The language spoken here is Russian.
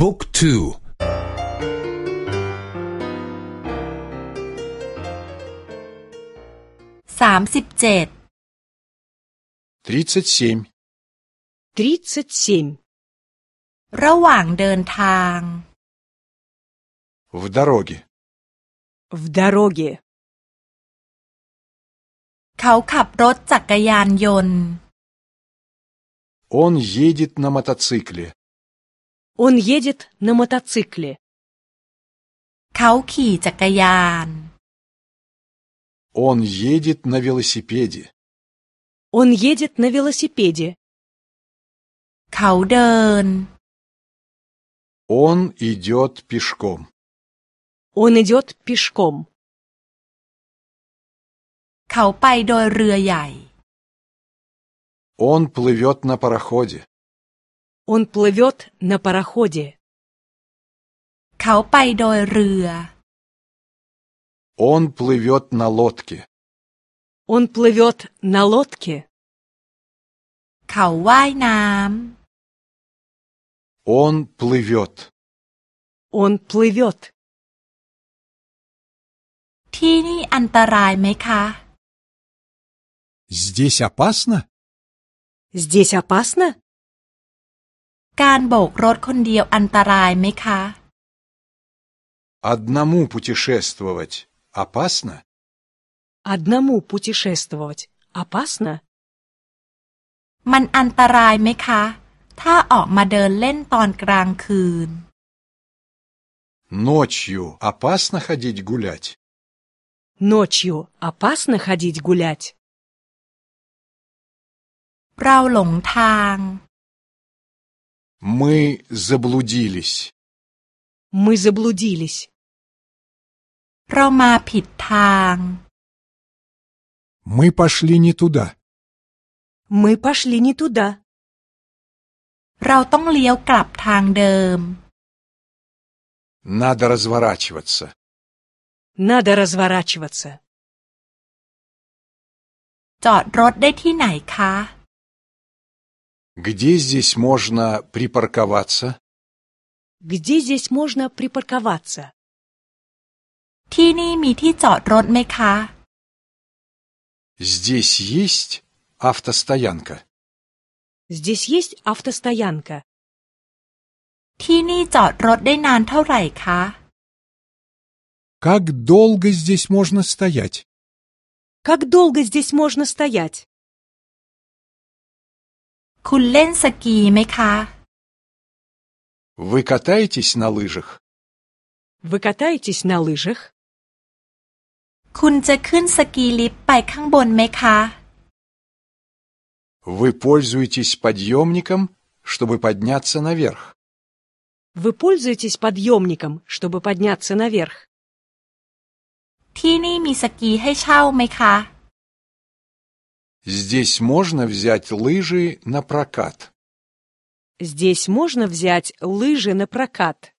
บุ๊กทู สามสิบเจ็ด тридцать семь, тридцать семь. ระหว่างเดินทาง в дороге, В дороге. เขาขับรถจักรยานยนต์ он едет на мотоцикле, Он едет на мотоцикле. เขาขี่จักรยาน он едет на велосипеде, Он едет на велосипеде. เขาเดิน он идет пешком, Он идет пешком. เขาไปโดยเรือใหญ่ он плывет на пароходе, Он плывет на пароходе. เขาไปโดยเรือ он плывет на лодке, Он плывет на лодке. เขาว่ายน้ он плывет, Он плывет. ำที่นี่อันตรายไหมคะ здесь опасно Здесь опасно? การโบกรถคนเดียวอันตรายไหมคะ одному путешествовать опасно, Одному путешествовать опасно? มันอันตรายไหมคะ ถ้าออกมาเดินเล่นตอนกลางคืน ночью опасно ходить гулять, Ночью опасно ходить гулять. เราหลงทาง мы заблудились, Мы заблудились. เรามาผิดทาง мы пошли не туда Мы пошли не туда. เราต้องเลี้ยวกลับทางเดิม надо разворачиваться, Надо разворачиваться. จอดรถได้ที่ไหนคะ где здесь можно припарковаться, Где здесь можно припарковаться? ที่นี่มีที่จอดรถไหมคะ здесь есть автостоянка, Здесь есть автостоянка. ที่นี่จอดรถได้นานเท่าไหร่คะ как долго здесь можно стоять Как долго здесь можно стоять? คุณเล่นสกีไหมคะ вы катаетесь на лыжах, Вы катаетесь на лыжах? คุณจะขึ้นสกีลิฟต์ไปข้างบนไหมคะ вы пользуетесь подъемником, чтобы подняться наверх, Вы пользуетесь подъемником, чтобы подняться наверх? ที่นี่มีสกีให้เช่าไหมคะ здесь можно взять лыжи на прокат, Здесь можно взять лыжи на прокат.